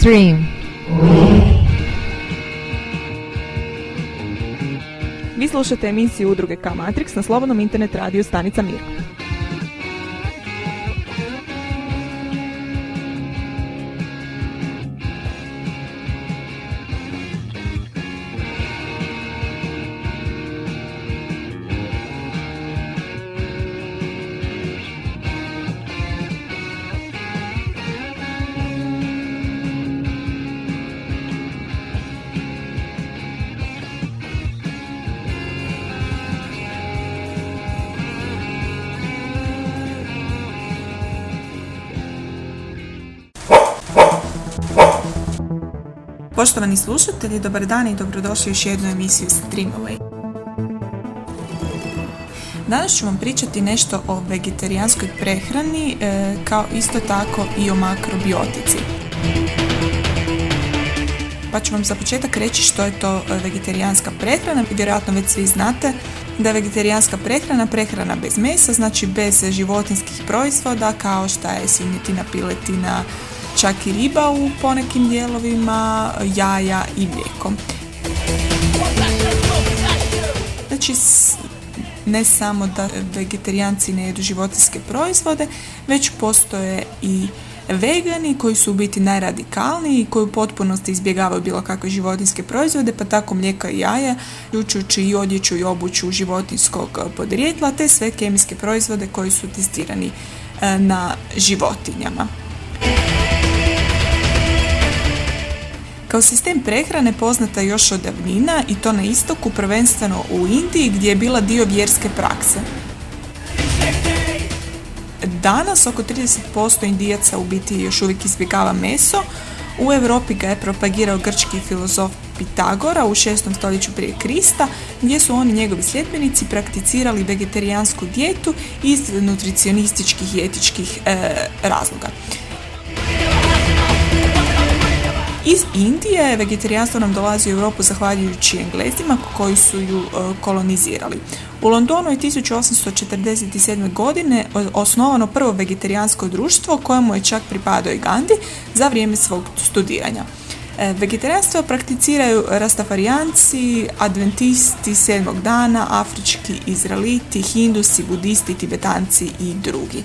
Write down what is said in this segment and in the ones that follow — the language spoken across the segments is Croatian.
Stream. Vi slušate emisiju udruge K-Matrix na slobodnom internet radiju Stanica Mir. Poštovani slušatelji, dobar dan i dobrodošli u još jednu emisiju Streamaway. Danas ću vam pričati nešto o vegetarijanskoj prehrani, e, kao isto tako i o makrobiotici. Pa ću vam za početak reći što je to e, vegetarijanska prehrana. Vjerojatno već svi znate da je vegetarijanska prehrana prehrana bez mesa, znači bez životinskih proizvoda kao što je svinjetina, piletina, čak i riba u ponekim dijelovima, jaja i mlijeko. Znači, ne samo da vegetarijanci ne jedu životinske proizvode, već postoje i vegani koji su u biti najradikalniji i koji u potpunosti izbjegavaju bilo kakve životinske proizvode, pa tako mlijeka i jaja, uključujući i odjeću i obuću životinskog podrijetla, te sve kemijske proizvode koji su testirani e, na životinjama. Kao sistem prehrane poznata još od davnina i to na istoku, prvenstveno u Indiji gdje je bila dio vjerske prakse. Danas oko 30% indijaca u biti još uvijek izbjegava meso. U Europi ga je propagirao grčki filozof Pitagora u 6. stoljeću prije Krista, gdje su oni njegovi sljedbenici prakticirali vegetarijansku dijetu iz nutricionističkih i etičkih e, razloga. Iz Indije vegetarijanstvo nam dolazi u Europu zahvaljujući Englezima koji su ju e, kolonizirali. U Londonu je 1847. godine osnovano prvo vegetarijansko društvo kojemu je čak pripadao i Gandhi za vrijeme svog studiranja. E, vegetarijanstvo prakticiraju rastafarijanci, adventisti sedmog dana, afrički izraeliti, hindusi, budisti, tibetanci i drugi.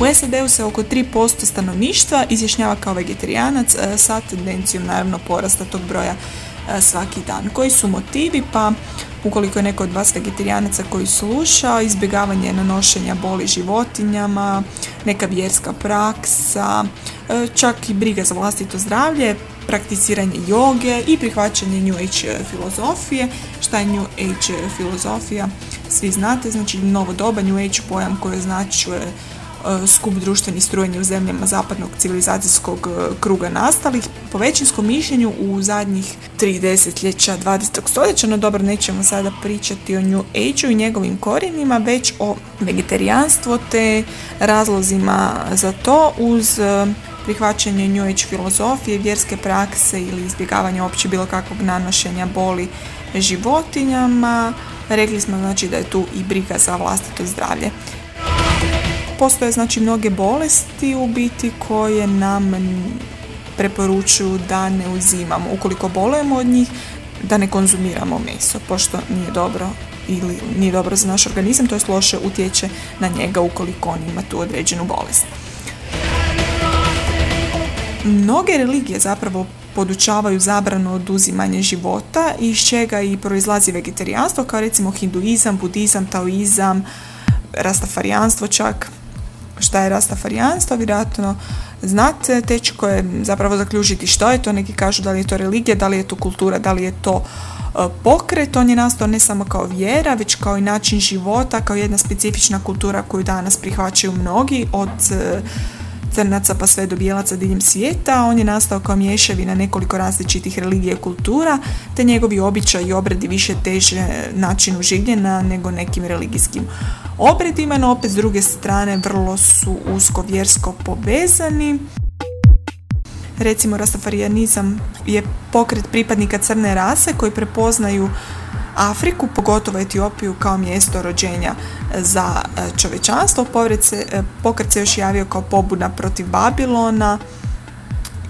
U SAD-u se oko 3% stanovništva izjašnjava kao vegetarijanac e, sa tendencijom naravno porasta tog broja e, svaki dan. Koji su motivi? Pa ukoliko je neko od vas vegetarijanaca koji sluša, izbjegavanje nanošenja boli životinjama, neka vjerska praksa, e, čak i briga za vlastito zdravlje, prakticiranje joge i prihvaćanje New Age filozofije. Šta je New Age filozofija? Svi znate, znači novo doba New Age pojam koji znači skup društvenih strujanja u zemljama zapadnog civilizacijskog e, kruga nastalih. Po većinskom mišljenju u zadnjih tri desetljeća 20. stoljeća, no dobro nećemo sada pričati o New age i njegovim korijenima, već o vegetarijanstvu te razlozima za to uz e, prihvaćanje New Age filozofije, vjerske prakse ili izbjegavanje opće bilo kakvog nanošenja boli životinjama. Rekli smo znači da je tu i briga za vlastito zdravlje. Postoje znači mnoge bolesti u biti koje nam preporučuju da ne uzimamo. Ukoliko bolujemo od njih, da ne konzumiramo meso, pošto nije dobro ili nije dobro za naš organizam, to je loše utječe na njega ukoliko on ima tu određenu bolest. Mnoge religije zapravo podučavaju zabranu oduzimanje života iz čega i proizlazi vegetarijanstvo kao recimo hinduizam, budizam, taoizam, rastafarijanstvo čak šta je rastafarijanstvo, vjerojatno znate, teško je zapravo zaključiti što je to, neki kažu da li je to religija, da li je to kultura, da li je to e, pokret, on je nastao ne samo kao vjera, već kao i način života, kao jedna specifična kultura koju danas prihvaćaju mnogi od e, crnaca pa sve do bijelaca diljem svijeta. On je nastao kao mješavina nekoliko različitih religija i kultura, te njegovi običaj i obredi više teže načinu življenja nego nekim religijskim obredima, no opet s druge strane vrlo su usko vjersko povezani. Recimo, rastafarijanizam je pokret pripadnika crne rase koji prepoznaju Afriku, pogotovo Etiopiju kao mjesto rođenja za čovečanstvo. Pokret se još javio kao pobuna protiv Babilona,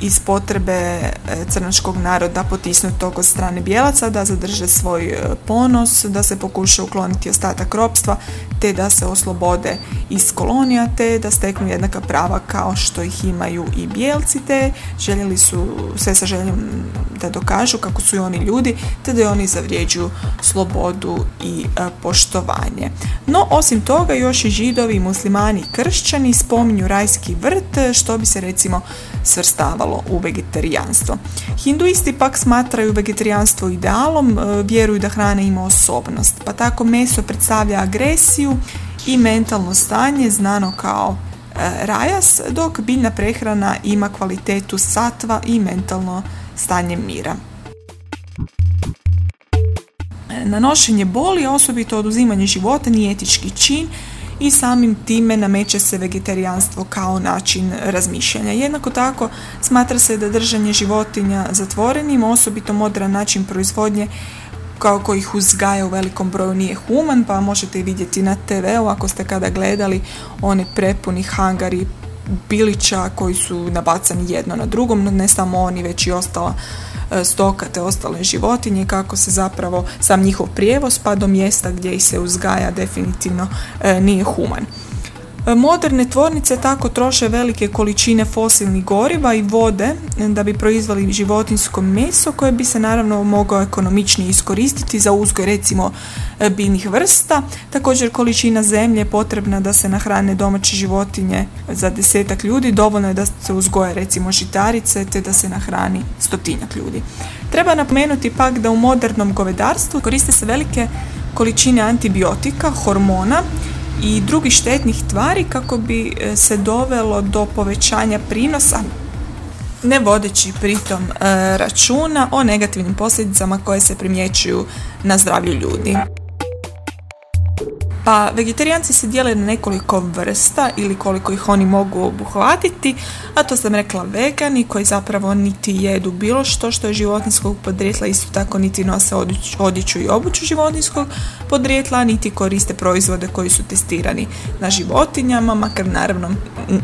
iz potrebe e, crnačkog naroda potisnutog od strane bijelaca da zadrže svoj e, ponos, da se pokuša ukloniti ostatak ropstva, te da se oslobode iz kolonija, te da steknu jednaka prava kao što ih imaju i bijelci, te željeli su sve sa željom da dokažu kako su i oni ljudi, te da oni zavrijeđuju slobodu i e, poštovanje. No, osim toga, još i židovi, muslimani i kršćani spominju rajski vrt, što bi se recimo svrstavalo u vegetarijanstvo. Hinduisti pak smatraju vegetarijanstvo idealom, e, vjeruju da hrana ima osobnost, pa tako meso predstavlja agresiju i mentalno stanje znano kao e, rajas, dok biljna prehrana ima kvalitetu satva i mentalno stanje mira. E, nanošenje boli, osobito oduzimanje života, nije etički čin i samim time nameće se vegetarijanstvo kao način razmišljanja. Jednako tako smatra se da držanje životinja zatvorenim, osobito modran način proizvodnje kao koji ih uzgaja u velikom broju nije human, pa možete vidjeti na TV-u ako ste kada gledali oni prepuni hangari bilića koji su nabacani jedno na drugom, ne samo oni, već i ostala E, stoka te ostale životinje, kako se zapravo sam njihov prijevoz pa do mjesta gdje ih se uzgaja definitivno e, nije human. Moderne tvornice tako troše velike količine fosilnih goriva i vode da bi proizvali životinsko meso koje bi se naravno mogao ekonomičnije iskoristiti za uzgoj recimo biljnih vrsta. Također količina zemlje je potrebna da se nahrane domaće životinje za desetak ljudi, dovoljno je da se uzgoje recimo žitarice te da se nahrani stotinjak ljudi. Treba napomenuti pak da u modernom govedarstvu koriste se velike količine antibiotika, hormona i drugih štetnih tvari kako bi e, se dovelo do povećanja prinosa ne vodeći pritom e, računa o negativnim posljedicama koje se primjećuju na zdravlju ljudi. Pa vegetarijanci se dijele na nekoliko vrsta ili koliko ih oni mogu obuhvatiti, a to sam rekla vegani koji zapravo niti jedu bilo što što je životinskog podrijetla, isto tako niti nose odjeću i obuću životinskog podrijetla, niti koriste proizvode koji su testirani na životinjama, makar naravno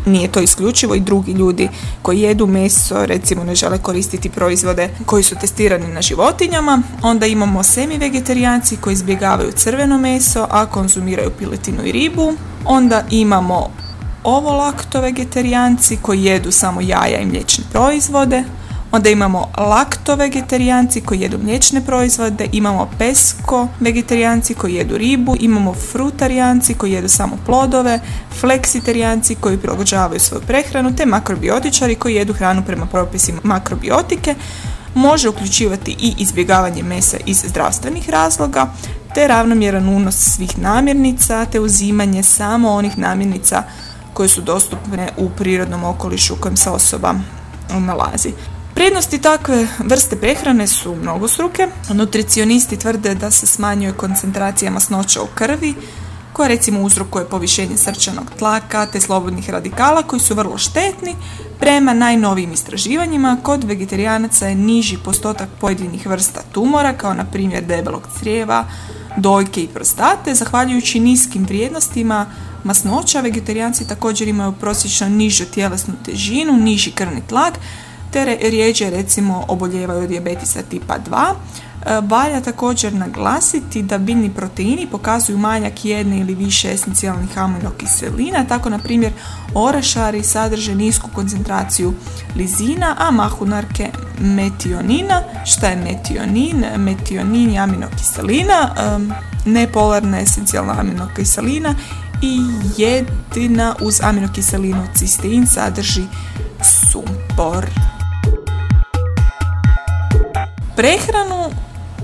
nije to isključivo i drugi ljudi koji jedu meso recimo ne žele koristiti proizvode koji su testirani na životinjama. Onda imamo semi vegetarijanci koji izbjegavaju crveno meso, a konzumiraju konzumiraju piletinu i ribu. Onda imamo ovo lakto vegetarijanci koji jedu samo jaja i mliječne proizvode. Onda imamo lakto vegetarijanci koji jedu mliječne proizvode, imamo pesko vegetarijanci koji jedu ribu, imamo frutarijanci koji jedu samo plodove, fleksitarijanci koji prilagođavaju svoju prehranu, te makrobiotičari koji jedu hranu prema propisima makrobiotike. Može uključivati i izbjegavanje mesa iz zdravstvenih razloga, te ravnomjeran unos svih namirnica, te uzimanje samo onih namirnica koje su dostupne u prirodnom okolišu u kojem se osoba nalazi. Prednosti takve vrste prehrane su mnogostruke. Nutricionisti tvrde da se smanjuje koncentracija masnoća u krvi, koja recimo uzrokuje povišenje srčanog tlaka te slobodnih radikala koji su vrlo štetni. Prema najnovijim istraživanjima, kod vegetarijanaca je niži postotak pojedinih vrsta tumora, kao na primjer debelog crijeva, dojke i prostate. Zahvaljujući niskim vrijednostima masnoća, vegetarijanci također imaju prosječno nižu tjelesnu težinu, niži krvni tlak, te rijeđe recimo oboljevaju dijabetisa tipa 2. E, valja također naglasiti da biljni proteini pokazuju manjak jedne ili više esencijalnih aminokiselina, tako na primjer orašari sadrže nisku koncentraciju lizina, a mahunarke metionina. Šta je metionin? Metionin je aminokiselina, nepolarna esencijalna aminokiselina i jedina uz aminokiselinu cistein sadrži sumpor. Prehranu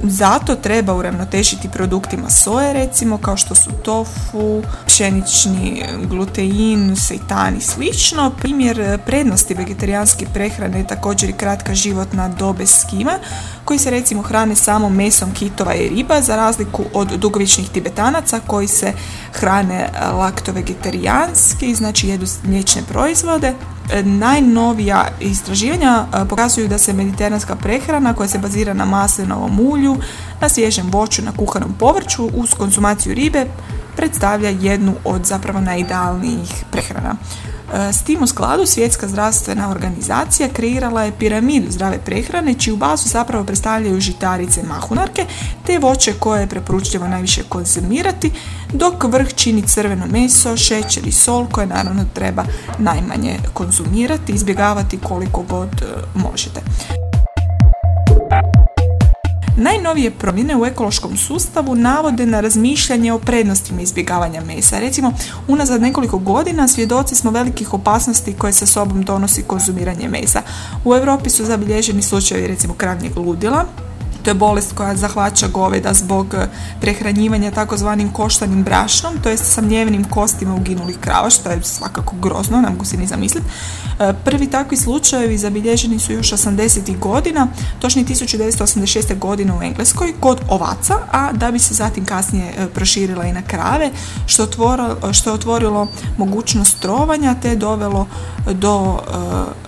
zato treba uravnotežiti produktima soje recimo kao što su tofu, pšenični glutein, seitan i slično. Primjer prednosti vegetarijanske prehrane je također i kratka životna dobe skima koji se recimo hrane samo mesom kitova i riba za razliku od dugovičnih tibetanaca koji se hrane lakto-vegetarijanski, znači jedu mliječne proizvode Najnovija istraživanja pokazuju da se mediteranska prehrana koja se bazira na maslinovom ulju, na svježem voću, na kuhanom povrću uz konzumaciju ribe predstavlja jednu od zapravo najidealnijih prehrana. E, s tim u skladu Svjetska zdravstvena organizacija kreirala je piramidu zdrave prehrane čiju bazu zapravo predstavljaju žitarice mahunarke te voće koje je preporučljivo najviše konzumirati dok vrh čini crveno meso, šećer i sol koje naravno treba najmanje konzumirati, izbjegavati koliko god e, možete. Najnovije promjene u ekološkom sustavu navode na razmišljanje o prednostima izbjegavanja mesa. Recimo, unazad nekoliko godina svjedoci smo velikih opasnosti koje sa sobom donosi konzumiranje mesa. U Europi su zabilježeni slučajevi recimo kravnjeg ludila, to je bolest koja zahvaća goveda zbog eh, prehranjivanja takozvanim koštanim brašnom, to jest samljevenim kostima uginulih krava, što je svakako grozno, mogu se ni zamisliti. Eh, prvi takvi slučajevi zabilježeni su još 80. godina, točni 1986. godine u Engleskoj, kod ovaca, a da bi se zatim kasnije eh, proširila i na krave, što, otvorilo, što je otvorilo mogućnost trovanja te dovelo do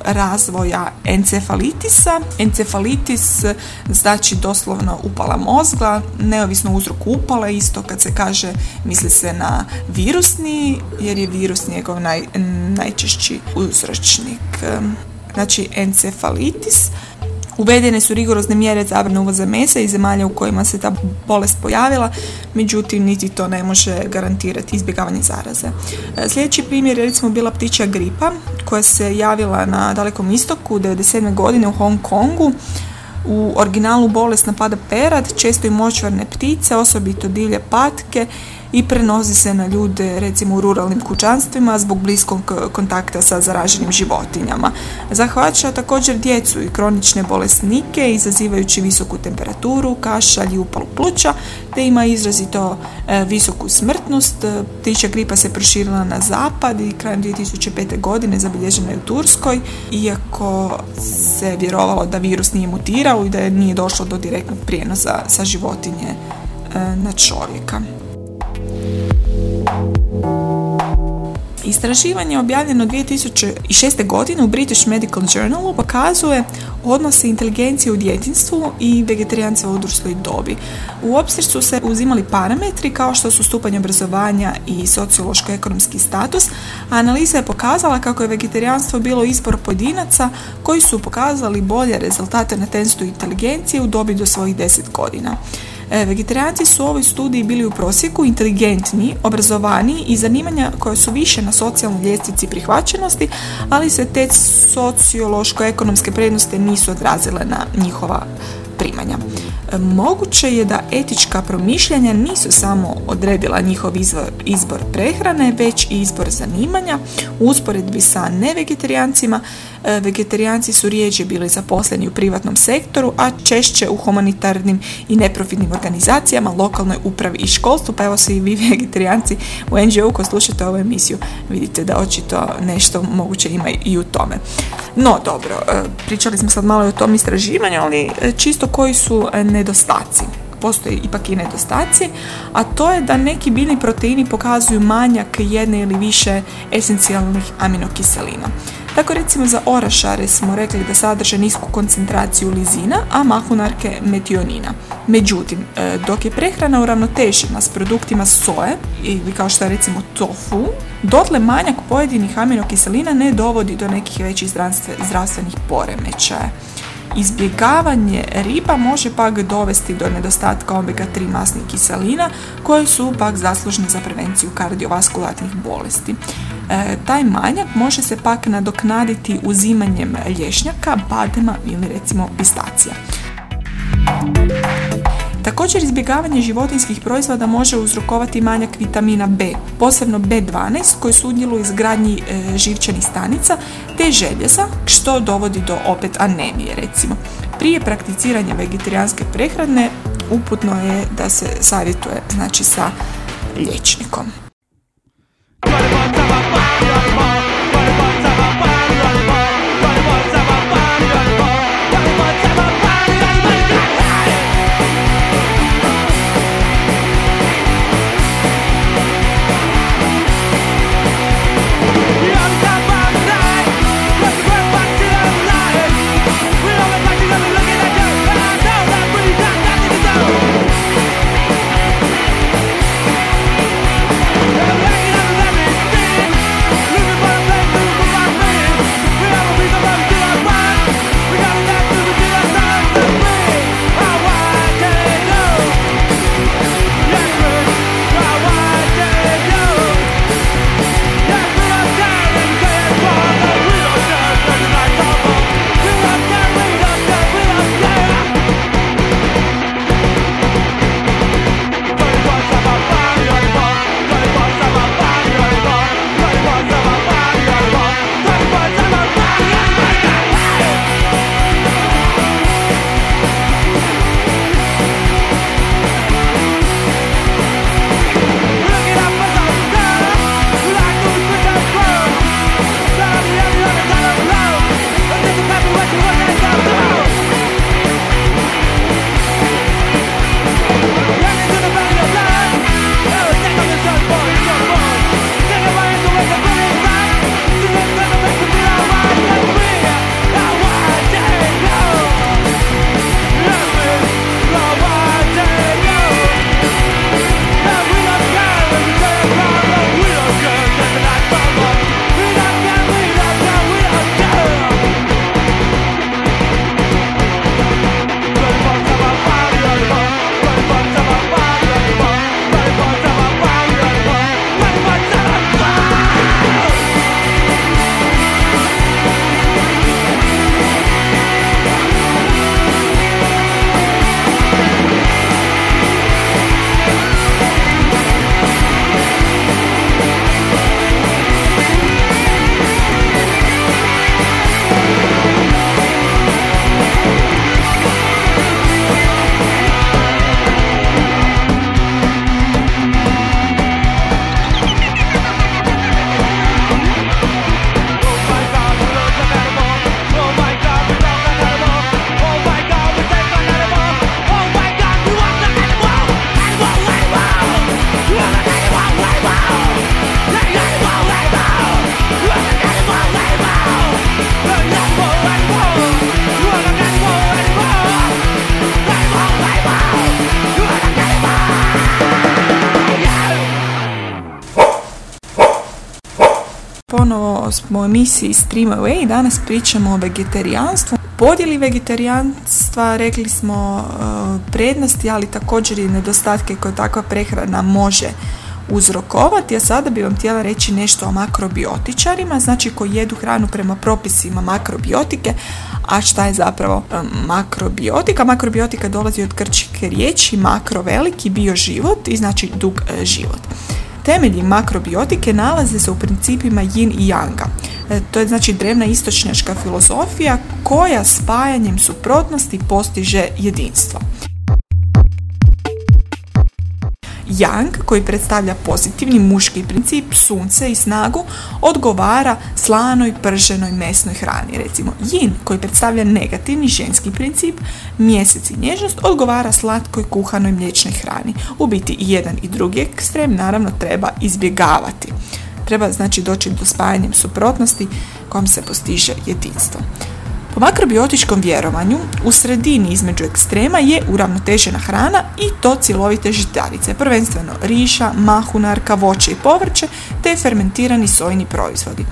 razvoja encefalitisa. Encefalitis znači doslovno upala mozga, neovisno uzroku upale, isto kad se kaže misli se na virusni, jer je virus njegov naj, najčešći uzročnik. Znači encefalitis. Uvedene su rigorozne mjere zabrane uvoza mesa iz zemalja u kojima se ta bolest pojavila, međutim niti to ne može garantirati izbjegavanje zaraze. E, sljedeći primjer je recimo bila ptičja gripa koja se javila na dalekom istoku 1997. godine u Hong Kongu u originalu bolest napada perad, često i močvarne ptice, osobito divlje patke i prenosi se na ljude recimo u ruralnim kućanstvima zbog bliskog kontakta sa zaraženim životinjama. Zahvaća također djecu i kronične bolesnike izazivajući visoku temperaturu, kašalj i upalu pluća te ima izrazito e, visoku smrtnost. Ptičja gripa se proširila na zapad i krajem 2005. godine zabilježena je u Turskoj iako se vjerovalo da virus nije mutirao i da nije došlo do direktnog prijenosa sa životinje e, na čovjeka. Istraživanje objavljeno 2006. godine u British Medical Journalu pokazuje odnose inteligencije u djetinstvu i vegetarijanca u odrasloj dobi. U obzir su se uzimali parametri kao što su stupanj obrazovanja i sociološko-ekonomski status, a analiza je pokazala kako je vegetarijanstvo bilo izbor pojedinaca koji su pokazali bolje rezultate na testu inteligencije u dobi do svojih 10 godina. E, vegetarijanci su u ovoj studiji bili u prosjeku inteligentni, obrazovaniji i zanimanja koja su više na socijalnoj ljestvici prihvaćenosti, ali se te sociološko-ekonomske prednosti nisu odrazile na njihova primanja. E, moguće je da etička promišljanja nisu samo odredila njihov izbor, izbor prehrane, već i izbor zanimanja. U usporedbi sa nevegetarijancima, vegetarijanci su rijeđe bili zaposleni u privatnom sektoru, a češće u humanitarnim i neprofitnim organizacijama, lokalnoj upravi i školstvu, pa evo se i vi vegetarijanci u NGO ko slušate ovu emisiju vidite da očito nešto moguće ima i u tome. No, dobro, e, pričali smo sad malo o tom istraživanju, ali čisto koji su nedostaci postoje ipak i nedostaci, a to je da neki biljni proteini pokazuju manjak jedne ili više esencijalnih aminokiselina. Tako recimo za orašare smo rekli da sadrže nisku koncentraciju lizina, a mahunarke metionina. Međutim, e, dok je prehrana uravnotežena s produktima soje, ili kao što je recimo tofu, dotle manjak pojedinih aminokiselina ne dovodi do nekih većih zdravstvenih poremećaja. Izbjegavanje riba može pak dovesti do nedostatka omega-3 masnih kiselina koji su pak zaslužni za prevenciju kardiovaskularnih bolesti. E, taj manjak može se pak nadoknaditi uzimanjem lješnjaka, badema ili recimo pistacija. Također izbjegavanje životinskih proizvoda može uzrokovati manjak vitamina B, posebno B12 koji sudjeluje u izgradnji e, živčanih stanica te željeza što dovodi do opet anemije recimo. Prije prakticiranja vegetarijanske prehrane uputno je da se savjetuje znači sa liječnikom. Smo u emisiji Stream Away danas pričamo o vegetarijanstvu. Podjeli vegetarijanstva rekli smo e, prednosti, ali također i nedostatke koje takva prehrana može uzrokovati, a sada bi vam htjela reći nešto o makrobiotičarima, znači koji jedu hranu prema propisima makrobiotike, a šta je zapravo e, makrobiotika? Makrobiotika dolazi od grčke riječi makro veliki, bio život i znači dug e, život. Temelji makrobiotike nalaze se u principima yin i yanga. E, to je znači drevna istočnjačka filozofija koja spajanjem suprotnosti postiže jedinstvo. Yang, koji predstavlja pozitivni muški princip, sunce i snagu, odgovara slanoj, prženoj, mesnoj hrani. Recimo, Yin, koji predstavlja negativni ženski princip, mjesec i nježnost, odgovara slatkoj, kuhanoj, mliječnoj hrani. U biti i jedan i drugi ekstrem naravno treba izbjegavati. Treba znači doći do spajanjem suprotnosti kojom se postiže jedinstvo. Po makrobiotičkom vjerovanju u sredini između ekstrema je uravnotežena hrana i to cjelovite žitarice, prvenstveno riša, mahunarka, voće i povrće te fermentirani sojni proizvodi.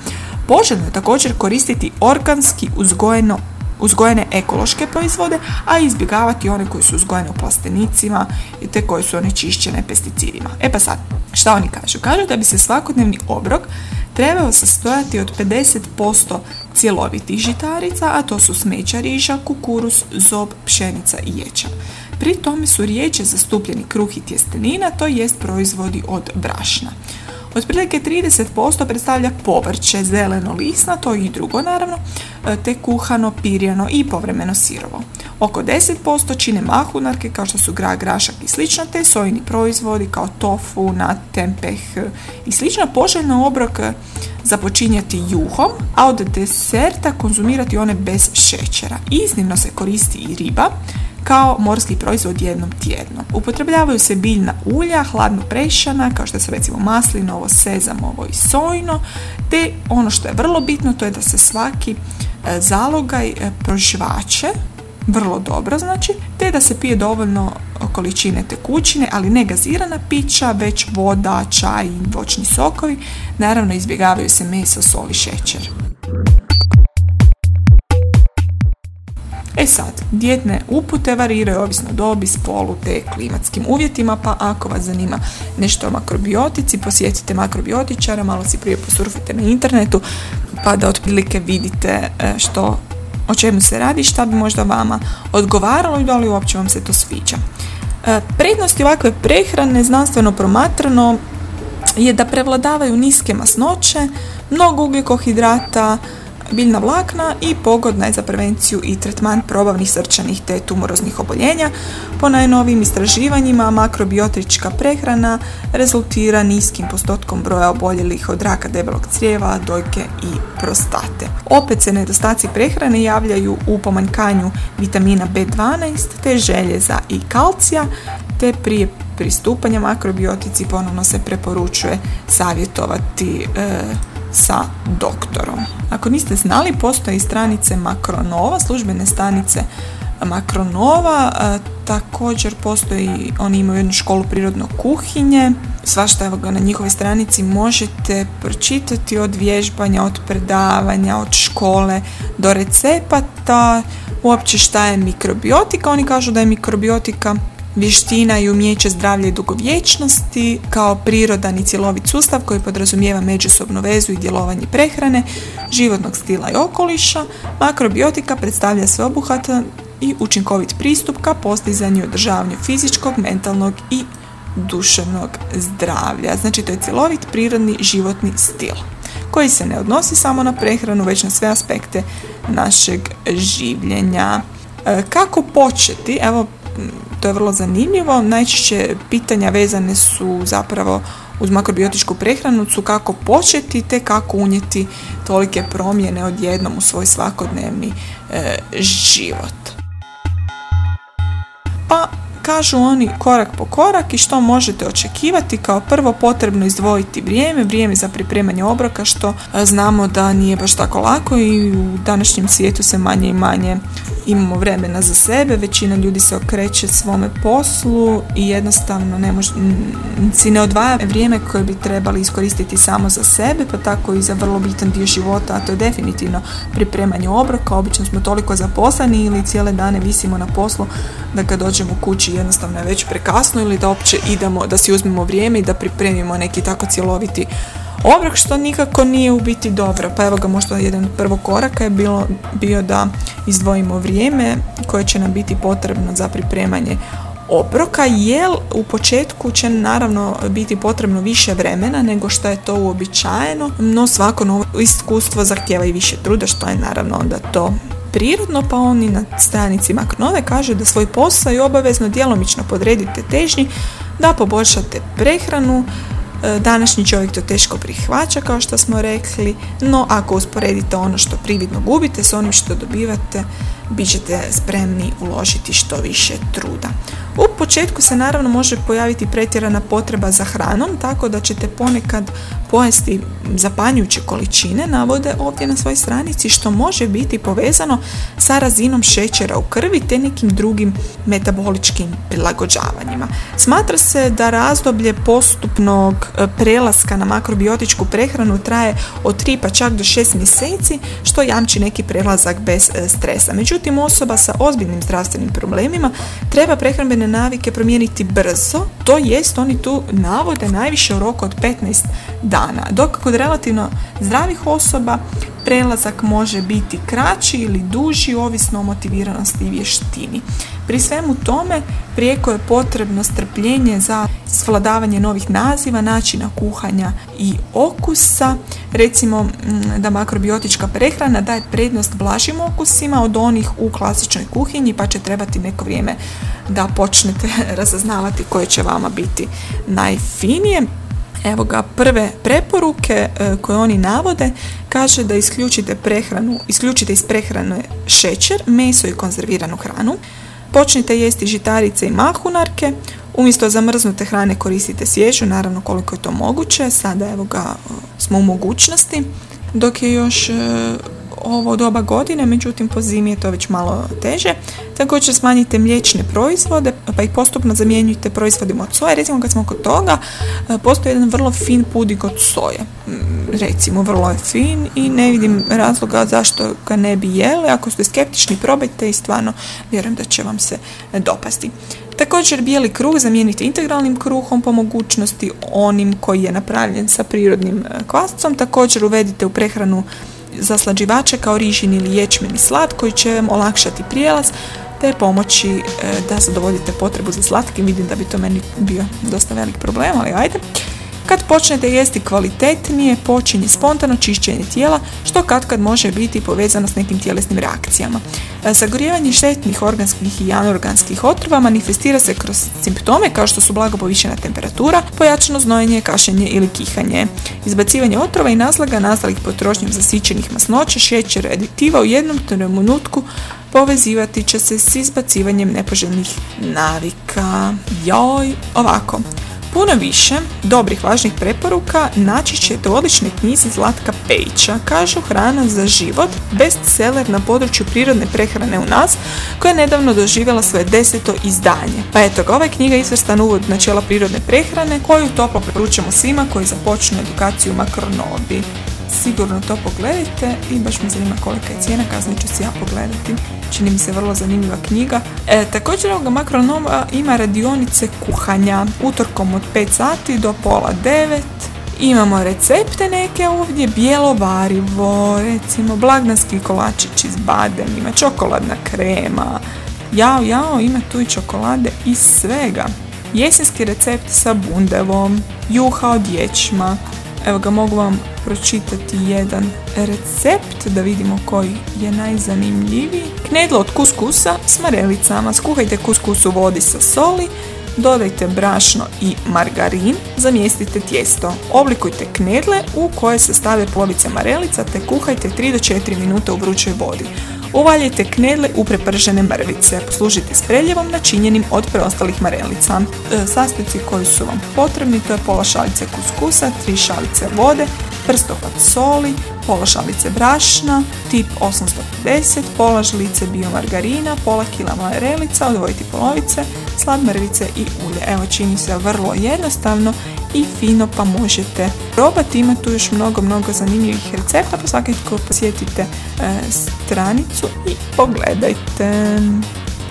Poželjno je također koristiti organski uzgojeno uzgojene ekološke proizvode, a izbjegavati one koji su uzgojene u plastenicima i te koje su onečišćene pesticidima. E pa sad, šta oni kažu? Kažu da bi se svakodnevni obrok trebao sastojati od 50% cjelovitih žitarica, a to su smeća riža, kukuruz, zob, pšenica i ječam. Pri tome su riječe zastupljeni kruh i tjestenina, to jest proizvodi od brašna. Otprilike 30% predstavlja povrće, zeleno, lisnato i drugo naravno, e, te kuhano, pirjano i povremeno sirovo. Oko 10% čine mahunarke kao što su gra, grašak i slično, te sojni proizvodi kao tofu, tempeh i slično. Poželjno obrok započinjati juhom, a od deserta konzumirati one bez šećera. Iznimno se koristi i riba, kao morski proizvod jednom tjedno. Upotrebljavaju se biljna ulja, hladno prešana, kao što su recimo maslinovo, sezamovo i sojno, te ono što je vrlo bitno to je da se svaki e, zalogaj e, prožvače, vrlo dobro znači, te da se pije dovoljno količine tekućine, ali ne gazirana pića, već voda, čaj i voćni sokovi. Naravno izbjegavaju se meso, sol i šećer. E sad, djetne upute variraju ovisno dobi, spolu te klimatskim uvjetima, pa ako vas zanima nešto o makrobiotici, posjetite makrobiotičara, malo si prije posurfite na internetu, pa da otprilike vidite e, što o čemu se radi, šta bi možda vama odgovaralo i da li uopće vam se to sviđa. E, prednosti ovakve prehrane znanstveno promatrano je da prevladavaju niske masnoće, mnogo ugljikohidrata, biljna vlakna i pogodna je za prevenciju i tretman probavnih srčanih te tumoroznih oboljenja. Po najnovijim istraživanjima makrobiotička prehrana rezultira niskim postotkom broja oboljelih od raka debelog crijeva, dojke i prostate. Opet se nedostaci prehrane javljaju u pomanjkanju vitamina B12 te željeza i kalcija te prije pristupanja makrobiotici ponovno se preporučuje savjetovati e, sa doktorom. Ako niste znali, postoje i stranice Makronova, službene stanice Makronova, također postoji, oni imaju jednu školu prirodno kuhinje, svašta evo ga na njihovoj stranici možete pročitati od vježbanja, od predavanja, od škole do recepata, uopće šta je mikrobiotika, oni kažu da je mikrobiotika vještina i umjeće zdravlja i dugovječnosti kao prirodan i cjelovit sustav koji podrazumijeva međusobnu vezu i djelovanje prehrane, životnog stila i okoliša, makrobiotika predstavlja sveobuhvatan i učinkovit pristup ka postizanju i održavanju fizičkog, mentalnog i duševnog zdravlja. Znači to je cjelovit prirodni životni stil koji se ne odnosi samo na prehranu, već na sve aspekte našeg življenja. E, kako početi? Evo, to je vrlo zanimljivo. Najčešće pitanja vezane su zapravo uz makrobiotičku prehranu su kako početi te kako unijeti tolike promjene odjednom u svoj svakodnevni e, život. Pa kažu oni korak po korak i što možete očekivati. Kao prvo potrebno izdvojiti vrijeme, vrijeme za pripremanje obroka što e, znamo da nije baš tako lako i u današnjem svijetu se manje i manje imamo vremena za sebe, većina ljudi se okreće svome poslu i jednostavno ne može, si ne odvaja vrijeme koje bi trebali iskoristiti samo za sebe, pa tako i za vrlo bitan dio života, a to je definitivno pripremanje obroka. Obično smo toliko zaposleni ili cijele dane visimo na poslu da kad dođemo kući jednostavno je već prekasno ili da uopće idemo, da si uzmemo vrijeme i da pripremimo neki tako cjeloviti obrok što nikako nije u biti dobro. Pa evo ga možda jedan od prvog koraka je bilo, bio da izdvojimo vrijeme koje će nam biti potrebno za pripremanje obroka jer u početku će naravno biti potrebno više vremena nego što je to uobičajeno, no svako novo iskustvo zahtjeva i više truda što je naravno onda to prirodno, pa oni na stranici Maknove kaže da svoj posao i obavezno djelomično podredite težnji da poboljšate prehranu, današnji čovjek to teško prihvaća kao što smo rekli, no ako usporedite ono što prividno gubite s onim što dobivate, bit ćete spremni uložiti što više truda. U početku se naravno može pojaviti pretjerana potreba za hranom, tako da ćete ponekad pojesti zapanjujuće količine, navode ovdje na svojoj stranici, što može biti povezano sa razinom šećera u krvi te nekim drugim metaboličkim prilagođavanjima. Smatra se da razdoblje postupnog e, prelaska na makrobiotičku prehranu traje od 3 pa čak do 6 mjeseci, što jamči neki prelazak bez e, stresa. Međutim, osoba sa ozbiljnim zdravstvenim problemima treba prehrambene navike promijeniti brzo, to jest oni tu navode najviše u roku od 15 dana, dok kod relativno zdravih osoba prelazak može biti kraći ili duži ovisno o motiviranosti i vještini. Pri svemu tome prijeko je potrebno strpljenje za svladavanje novih naziva, načina kuhanja i okusa. Recimo da makrobiotička prehrana daje prednost blažim okusima od onih u klasičnoj kuhinji pa će trebati neko vrijeme da počnete razaznavati koje će vama biti najfinije. Evo ga, prve preporuke e, koje oni navode kaže da isključite prehranu, isključite iz prehrane šećer, meso i konzerviranu hranu. Počnite jesti žitarice i mahunarke, umjesto zamrznute hrane koristite svježu, naravno koliko je to moguće, sada evo ga smo u mogućnosti, dok je još e, ovo doba godine, međutim po zimi je to već malo teže. Također smanjite mliječne proizvode, pa ih postupno zamjenjujte proizvodima od soje. Recimo kad smo kod toga, e, postoji jedan vrlo fin puding od soje. Mm, recimo, vrlo je fin i ne vidim razloga zašto ga ne bi jeli. Ako ste skeptični, probajte i stvarno vjerujem da će vam se dopasti. Također bijeli kruh zamijenite integralnim kruhom po mogućnosti onim koji je napravljen sa prirodnim e, kvascom. Također uvedite u prehranu zaslađivače kao rižin ili ječmeni slad koji će vam olakšati prijelaz te pomoći e, da zadovoljite potrebu za slatkim. Vidim da bi to meni bio dosta velik problem, ali ajde. Kad počnete jesti kvalitetnije, počinje spontano čišćenje tijela, što kad kad može biti povezano s nekim tjelesnim reakcijama. E, Zagorijevanje štetnih organskih i anorganskih otrova manifestira se kroz simptome kao što su blago povišena temperatura, pojačano znojenje, kašenje ili kihanje. Izbacivanje otrova i nazlaga nastalih potrošnjom zasićenih masnoća, šećera, aditiva u jednom trenutku povezivati će se s izbacivanjem nepoželjnih navika. Joj, ovako. Puno više dobrih važnih preporuka naći ćete u odličnoj knjizi Zlatka Pejića, kažu Hrana za život, bestseller na području prirodne prehrane u nas, koja je nedavno doživjela svoje deseto izdanje. Pa eto ga, ova knjiga izvrstan uvod načela prirodne prehrane, koju toplo preporučamo svima koji započnu edukaciju makronobi sigurno to pogledajte i baš me zanima kolika je cijena, kasnije ću si ja pogledati. Čini mi se vrlo zanimljiva knjiga. E, također ovoga Makronova ima radionice kuhanja utorkom od 5 sati do pola 9. Imamo recepte neke ovdje, bijelo varivo, recimo blagdanski kolačić iz ima čokoladna krema, jao, jao, ima tu i čokolade i svega. Jesenski recept sa bundevom, juha od ječma, Evo ga mogu vam pročitati jedan recept da vidimo koji je najzanimljiviji. Knedlo od kuskusa s marelicama. Skuhajte kuskus u vodi sa soli, dodajte brašno i margarin, zamjestite tijesto. Oblikujte knedle u koje se stave police marelica te kuhajte 3 do 4 minuta u vrućoj vodi. Uvaljite knedle u prepržene mrvice. Poslužite s preljevom načinjenim od preostalih marelica. E, sastojci koji su vam potrebni to je pola šalice kuskusa, tri šalice vode, prstohvat soli, pola šalice brašna, tip 850, pola žlice biomargarina, pola kila marelica, odvojiti polovice, slad mrvice i ulje. Evo čini se vrlo jednostavno i fino pa možete probati. Ima tu još mnogo, mnogo zanimljivih recepta pa svakako posjetite e, stranicu i pogledajte.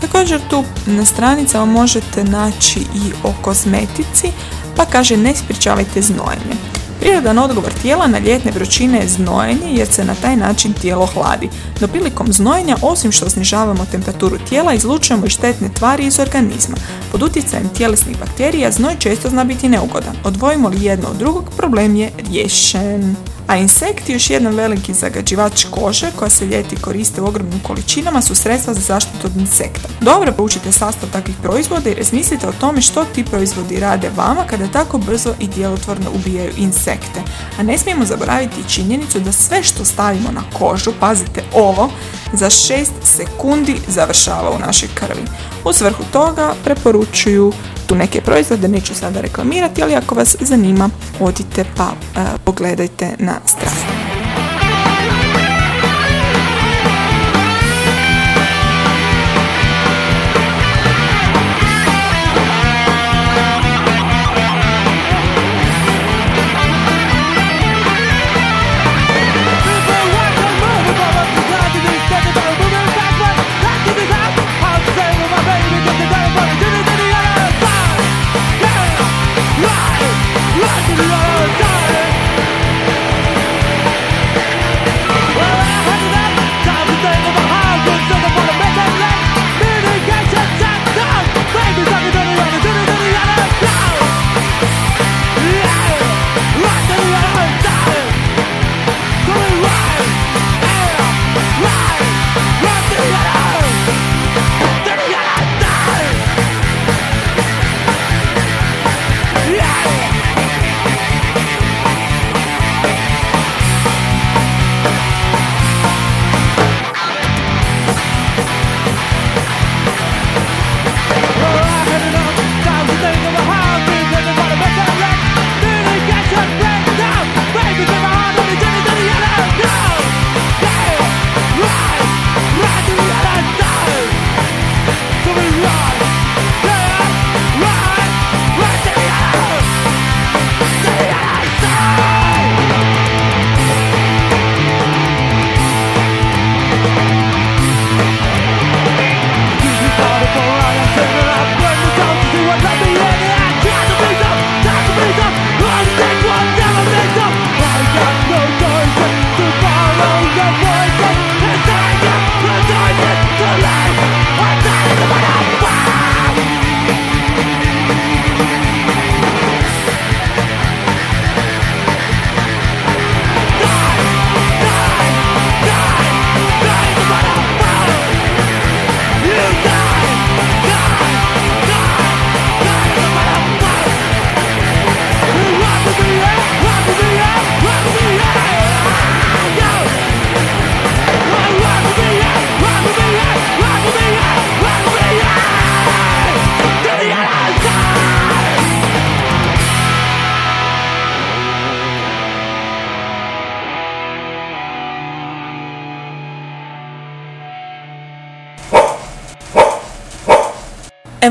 Također tu na stranicama možete naći i o kozmetici, pa kaže ne sprječavajte znojenje. Prirodan odgovor tijela na ljetne vrućine je znojenje jer se na taj način tijelo hladi. No prilikom znojenja, osim što snižavamo temperaturu tijela, izlučujemo i štetne tvari iz organizma. Pod utjecajem tjelesnih bakterija znoj često zna biti neugodan. Odvojimo li jedno od drugog, problem je riješen. A insekti, još jedan veliki zagađivač kože koja se ljeti koriste u ogromnim količinama su sredstva za zaštitu od insekta. Dobro proučite sastav takvih proizvoda i razmislite o tome što ti proizvodi rade vama kada tako brzo i djelotvorno ubijaju insekte. A ne smijemo zaboraviti činjenicu da sve što stavimo na kožu, pazite ovo, za 6 sekundi završava u našoj krvi. U svrhu toga preporučuju tu neke proizvode, neću sada reklamirati, ali ako vas zanima, odite pa e, pogledajte na stranu.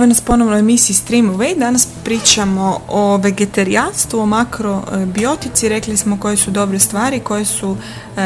Evo nas ponovno u emisiji Stream Away. Danas pričamo o vegetarijanstvu, o makrobiotici. Rekli smo koje su dobre stvari, koje su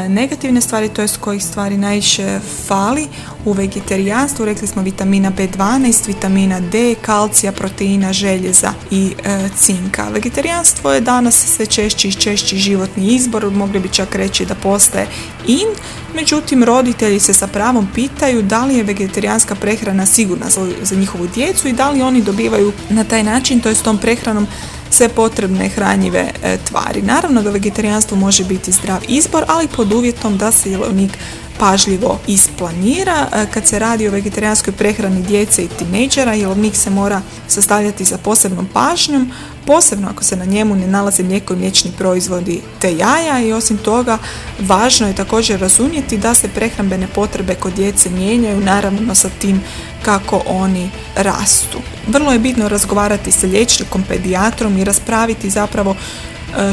negativne stvari, to jest kojih stvari najviše fali u vegetarijanstvu. Rekli smo vitamina B12, vitamina D, kalcija, proteina, željeza i e, cinka. Vegetarijanstvo je danas sve češći i češći životni izbor. Mogli bi čak reći da postaje in. Međutim, roditelji se sa pravom pitaju da li je vegetarijanska prehrana sigurna za, za njihovu djecu i da li oni dobivaju na taj način, to je s tom prehranom, sve potrebne hranjive e, tvari. Naravno da vegetarijanstvo može biti zdrav izbor, ali pod uvjetom da se jelovnik pažljivo isplanira. E, kad se radi o vegetarijanskoj prehrani djece i tinejdžera, jelovnik se mora sastavljati za posebnom pažnjom, posebno ako se na njemu ne nalaze mlijeko i mliječni proizvodi te jaja i osim toga važno je također razumjeti da se prehrambene potrebe kod djece mijenjaju naravno sa tim kako oni rastu. Vrlo je bitno razgovarati sa liječnikom, pedijatrom i raspraviti zapravo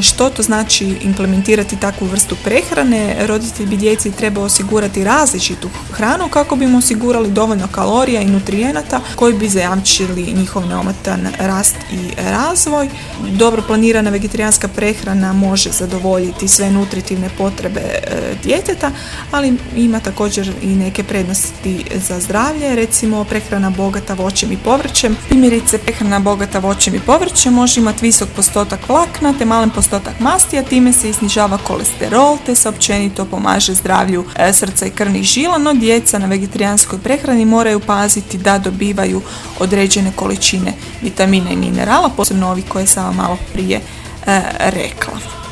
što to znači implementirati takvu vrstu prehrane? Roditelj bi djeci trebao osigurati različitu hranu kako bi mu osigurali dovoljno kalorija i nutrijenata koji bi zajamčili njihov neomatan rast i razvoj. Dobro planirana vegetarijanska prehrana može zadovoljiti sve nutritivne potrebe e, djeteta, ali ima također i neke prednosti za zdravlje, recimo prehrana bogata voćem i povrćem. Primjerice, prehrana bogata voćem i povrćem može imati visok postotak vlakna te malen postotak masti, a time se isnižava kolesterol te se općenito pomaže zdravlju e, srca i krvnih žila, no djeca na vegetarijanskoj prehrani moraju paziti da dobivaju određene količine vitamina i minerala, posebno ovi koje sam vam malo prije e, rekla.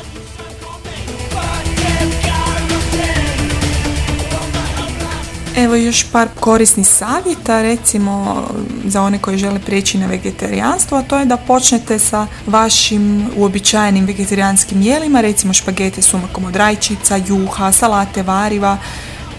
Evo još par korisnih savjeta, recimo za one koji žele prijeći na vegetarijanstvo, a to je da počnete sa vašim uobičajenim vegetarijanskim jelima, recimo špagete s umakom od rajčica, juha, salate, variva,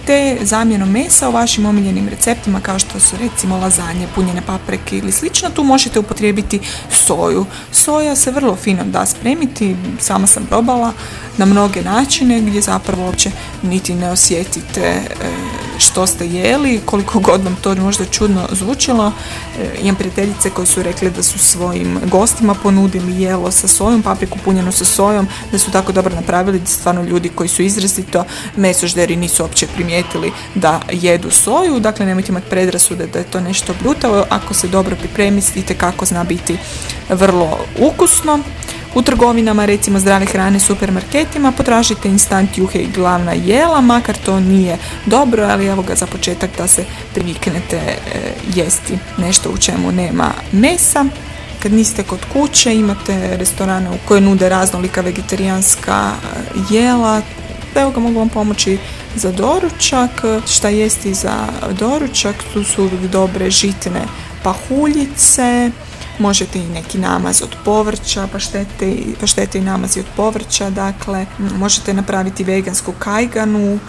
te zamjenom mesa u vašim omiljenim receptima kao što su recimo lazanje, punjene paprike ili slično, tu možete upotrijebiti soju. Soja se vrlo fino da spremiti, sama sam probala na mnoge načine gdje zapravo uopće niti ne osjetite e, što ste jeli, koliko god vam to možda čudno zvučilo. E, imam prijateljice koji su rekli da su svojim gostima ponudili jelo sa sojom, papriku punjenu sa sojom, da su tako dobro napravili da stvarno ljudi koji su izrazito mesožderi nisu uopće primijetili da jedu soju, dakle nemojte imati predrasude da je to nešto blutavo, ako se dobro pripremite kako zna biti vrlo ukusno. U trgovinama, recimo zdrave hrane, supermarketima, potražite instant juhe i glavna jela, makar to nije dobro, ali evo ga za početak da se priviknete e, jesti nešto u čemu nema mesa. Kad niste kod kuće, imate restorane u koje nude raznolika vegetarijanska e, jela, evo ga mogu vam pomoći za doručak. Šta jesti za doručak? Tu su dobre žitne pahuljice, Možete i neki namaz od povrća, paštete, paštete i namazi od povrća, dakle, možete napraviti vegansku kajganu.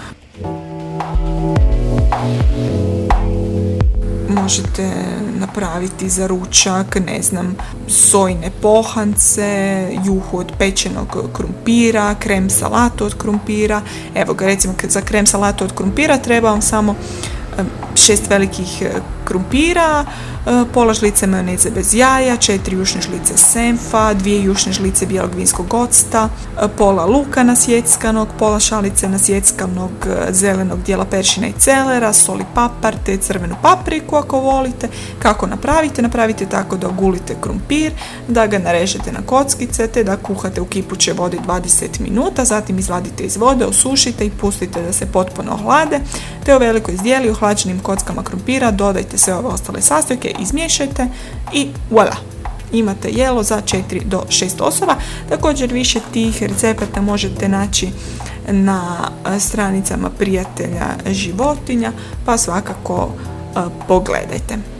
Možete napraviti za ručak, ne znam, sojne pohance, juhu od pečenog krumpira, krem salatu od krumpira. Evo ga, recimo za krem salatu od krumpira treba vam samo šest velikih krumpira, E, pola žlice majoneze bez jaja, četiri jušne žlice senfa, dvije jušne žlice bijelog vinskog octa, e, pola luka nasjeckanog, pola šalice nasjeckanog e, zelenog dijela peršina i celera, soli papar te crvenu papriku ako volite. Kako napravite? Napravite tako da ogulite krumpir, da ga narežete na kockice te da kuhate u kipuće vodi 20 minuta, zatim izvadite iz vode, osušite i pustite da se potpuno ohlade, te u velikoj hlađenim kockama krumpira dodajte sve ove ostale sastojke izmiješajte i voila! Imate jelo za 4 do 6 osoba. Također više tih recepata možete naći na stranicama prijatelja životinja, pa svakako pogledajte.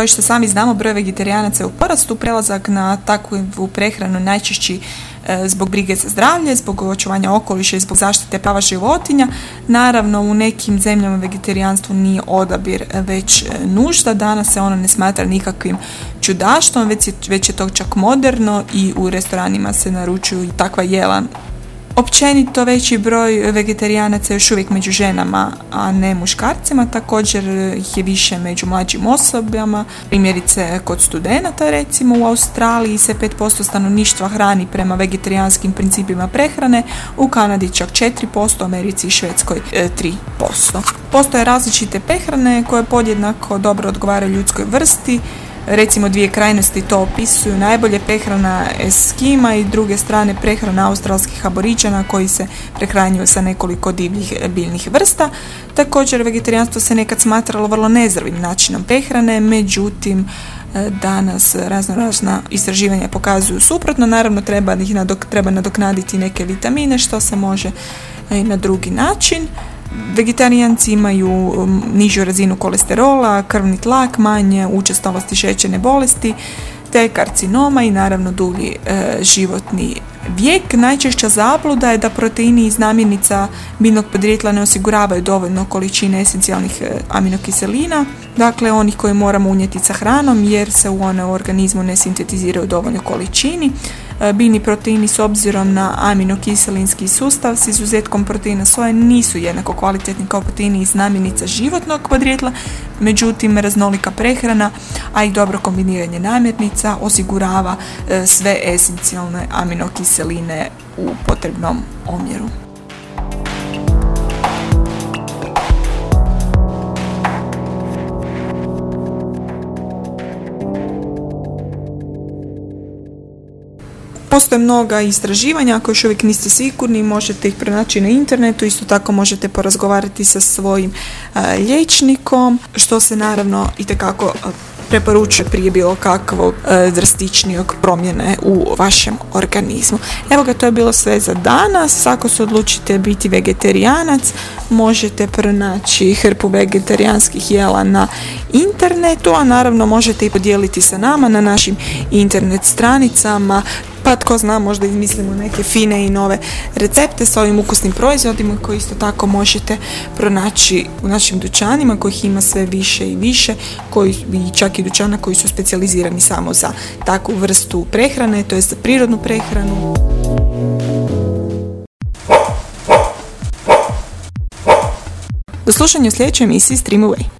Kao što sami znamo, broj vegetarijanaca je u porastu, prelazak na takvu prehranu najčešći e, zbog brige za zdravlje, zbog očuvanja okoliša i zbog zaštite prava životinja. Naravno, u nekim zemljama vegetarijanstvo nije odabir, već e, nužda. Danas se ono ne smatra nikakvim čudaštvom, već je, već je to čak moderno i u restoranima se naručuju takva jela Općenito veći broj vegetarijanaca još uvijek među ženama, a ne muškarcima. Također ih je više među mlađim osobama. Primjerice kod studenata recimo u Australiji se 5% stanovništva hrani prema vegetarijanskim principima prehrane, u Kanadi čak 4%, u Americi i Švedskoj 3%. E, Postoje različite prehrane koje podjednako dobro odgovaraju ljudskoj vrsti, recimo dvije krajnosti to opisuju najbolje prehrana eskima i druge strane prehrana australskih aboriđana koji se prehranjuju sa nekoliko divljih biljnih vrsta. Također vegetarijanstvo se nekad smatralo vrlo nezdravim načinom prehrane, međutim e, danas razno razna istraživanja pokazuju suprotno, naravno treba, treba nadoknaditi neke vitamine što se može i na drugi način. Vegetarijanci imaju um, nižu razinu kolesterola, krvni tlak, manje učestalosti šećerne bolesti, te karcinoma i naravno dulji e, životni vijek. Najčešća zabluda je da proteini iz namirnica biljnog podrijetla ne osiguravaju dovoljno količine esencijalnih e, aminokiselina, dakle onih koje moramo unijeti sa hranom jer se u one organizmu ne sintetiziraju u dovoljnoj količini. Biljni proteini s obzirom na aminokiselinski sustav s izuzetkom proteina soje nisu jednako kvalitetni kao proteini iz namirnica životnog podrijetla, međutim raznolika prehrana, a i dobro kombiniranje namirnica osigurava e, sve esencijalne aminokiseline u potrebnom omjeru. Postoje mnoga istraživanja, ako još uvijek niste sigurni, možete ih pronaći na internetu, isto tako možete porazgovarati sa svojim liječnikom, što se naravno i tekako preporučuje prije bilo kakvog drastičnijog promjene u vašem organizmu. Evo ga, to je bilo sve za danas. Ako se odlučite biti vegetarijanac, možete pronaći hrpu vegetarijanskih jela na internetu, a naravno možete i podijeliti sa nama na našim internet stranicama pa tko zna možda izmislimo neke fine i nove recepte s ovim ukusnim proizvodima koji isto tako možete pronaći u našim dućanima kojih ima sve više i više koji i čak i dućana koji su specijalizirani samo za takvu vrstu prehrane, to je za prirodnu prehranu. Do slušanja u sljedećoj emisiji Stream Away.